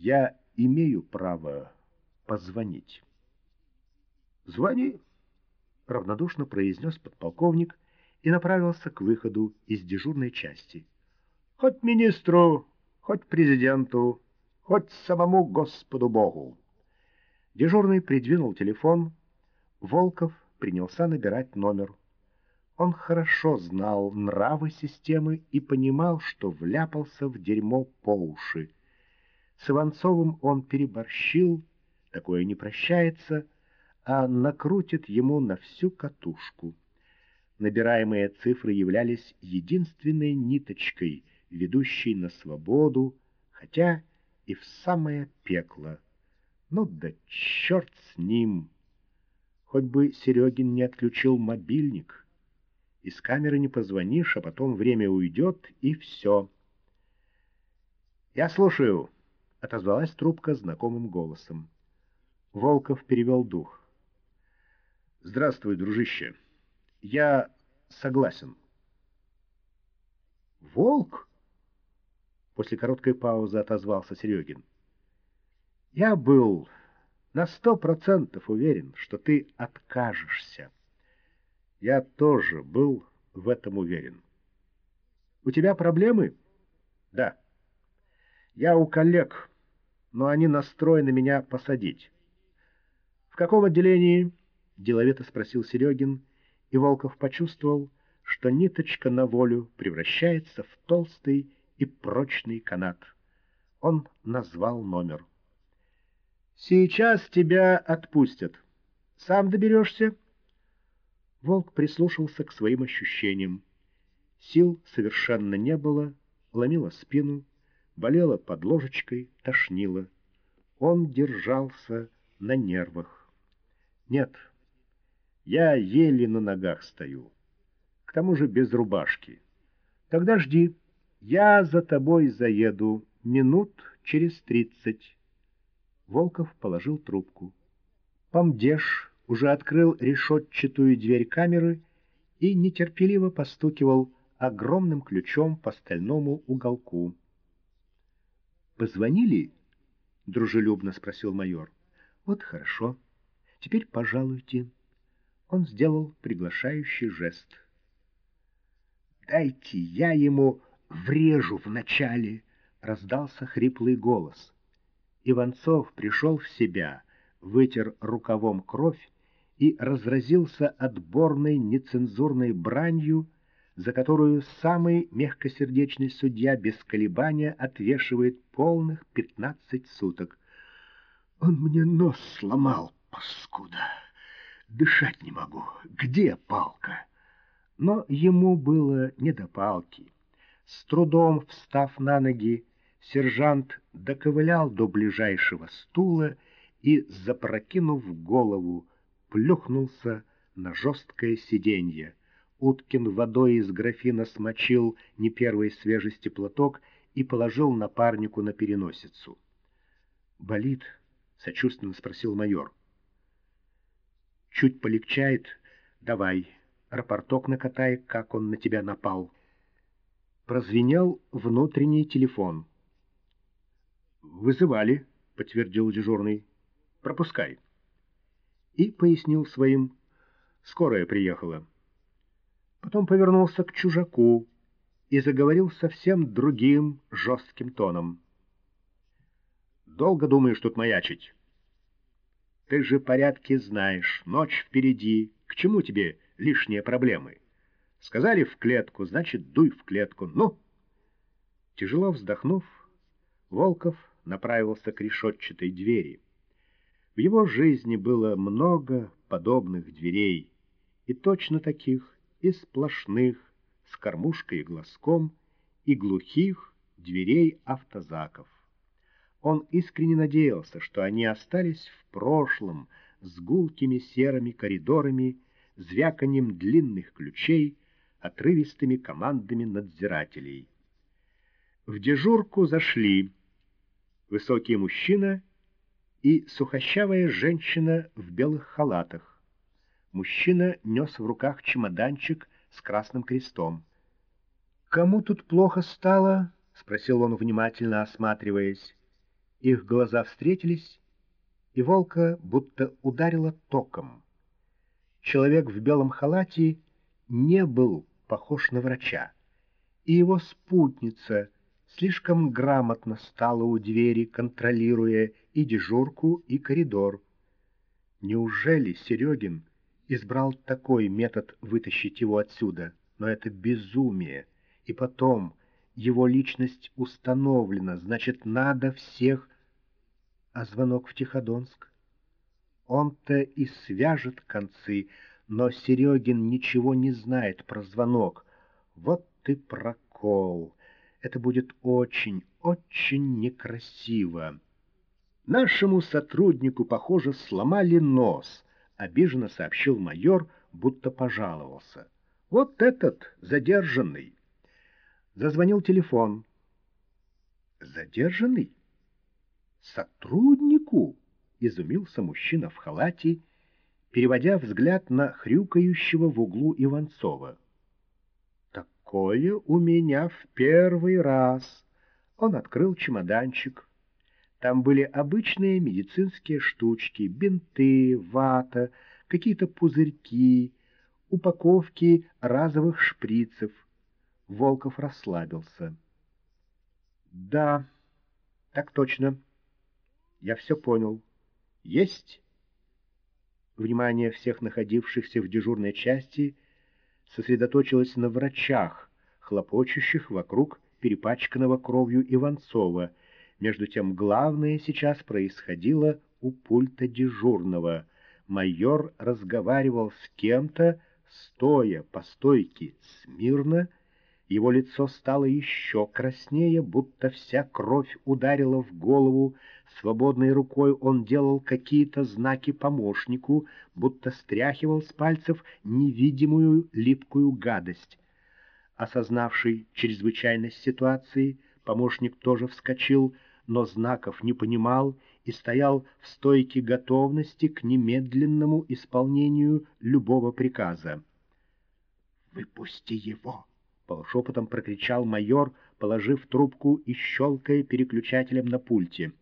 Я имею право позвонить. «Звони», — равнодушно произнес подполковник и направился к выходу из дежурной части. «Хоть министру, хоть президенту, хоть самому Господу Богу». Дежурный придвинул телефон. Волков принялся набирать номер. Он хорошо знал нравы системы и понимал, что вляпался в дерьмо по уши. С Иванцовым он переборщил, такое не прощается, а накрутит ему на всю катушку. Набираемые цифры являлись единственной ниточкой, ведущей на свободу, хотя и в самое пекло. Ну да черт с ним! Хоть бы Серегин не отключил мобильник. Из камеры не позвонишь, а потом время уйдет, и все. «Я слушаю», — отозвалась трубка знакомым голосом. Волков перевел дух. «Здравствуй, дружище. Я согласен». «Волк?» После короткой паузы отозвался Серегин. «Я был на сто процентов уверен, что ты откажешься. Я тоже был в этом уверен. У тебя проблемы? Да. Я у коллег, но они настроены меня посадить. В каком отделении? Деловито спросил Серегин, и Волков почувствовал, что ниточка на волю превращается в толстый и прочный канат. Он назвал номер. «Сейчас тебя отпустят. Сам доберешься?» Волк прислушался к своим ощущениям. Сил совершенно не было, ломило спину, болело под ложечкой, тошнило. Он держался на нервах. «Нет, я еле на ногах стою, к тому же без рубашки. Тогда жди, я за тобой заеду минут через тридцать». Волков положил трубку. Помдеж уже открыл решетчатую дверь камеры и нетерпеливо постукивал огромным ключом по стальному уголку. «Позвонили?» — дружелюбно спросил майор. «Вот хорошо. Теперь пожалуйте». Он сделал приглашающий жест. «Дайте я ему врежу вначале!» — раздался хриплый голос. Иванцов пришел в себя, вытер рукавом кровь и разразился отборной нецензурной бранью, за которую самый мягкосердечный судья без колебания отвешивает полных пятнадцать суток. «Он мне нос сломал, паскуда! Дышать не могу! Где палка?» Но ему было не до палки. С трудом встав на ноги, сержант доковылял до ближайшего стула и, запрокинув голову, плюхнулся на жесткое сиденье. Уткин водой из графина смочил не первой свежести платок и положил напарнику на переносицу. «Болит?» — сочувственно спросил майор. «Чуть полегчает? Давай, рапорток накатай, как он на тебя напал». Прозвенел внутренний телефон. «Вызывали», — подтвердил дежурный. «Пропускай». И пояснил своим. «Скорая приехала». Потом повернулся к чужаку и заговорил совсем другим жестким тоном. «Долго думаешь тут маячить? Ты же порядки знаешь, ночь впереди, к чему тебе лишние проблемы? Сказали в клетку, значит, дуй в клетку, ну!» Тяжело вздохнув, Волков направился к решетчатой двери. В его жизни было много подобных дверей, и точно таких, и сплошных, с кормушкой и глазком, и глухих дверей автозаков. Он искренне надеялся, что они остались в прошлом с гулкими серыми коридорами, звяканием длинных ключей, отрывистыми командами надзирателей. В дежурку зашли высокий мужчина и сухощавая женщина в белых халатах. Мужчина нес в руках чемоданчик с красным крестом. «Кому тут плохо стало?» — спросил он, внимательно осматриваясь. Их глаза встретились, и волка будто ударило током. Человек в белом халате не был похож на врача, и его спутница слишком грамотно стала у двери, контролируя и дежурку, и коридор. Неужели Серегин избрал такой метод вытащить его отсюда? Но это безумие. И потом, его личность установлена, значит, надо всех... А звонок в Тиходонск? Он-то и свяжет концы, но Серегин ничего не знает про звонок. Вот ты прокол. Это будет очень, очень некрасиво. Нашему сотруднику, похоже, сломали нос, обиженно сообщил майор, будто пожаловался. Вот этот задержанный. Зазвонил телефон. Задержанный? Сотруднику? Изумился мужчина в халате, переводя взгляд на хрюкающего в углу Иванцова. Такое у меня в первый раз. Он открыл чемоданчик, там были обычные медицинские штучки, бинты, вата, какие-то пузырьки, упаковки разовых шприцев. Волков расслабился. «Да, так точно. Я все понял. Есть?» Внимание всех находившихся в дежурной части сосредоточилось на врачах, хлопочущих вокруг перепачканного кровью Иванцова — между тем главное сейчас происходило у пульта дежурного. Майор разговаривал с кем-то, стоя по стойке смирно, его лицо стало еще краснее, будто вся кровь ударила в голову. Свободной рукой он делал какие-то знаки помощнику, будто стряхивал с пальцев невидимую липкую гадость. Осознавший чрезвычайность ситуации, помощник тоже вскочил, но знаков не понимал и стоял в стойке готовности к немедленному исполнению любого приказа. «Выпусти его!» — полушепотом прокричал майор, положив трубку и щелкая переключателем на пульте.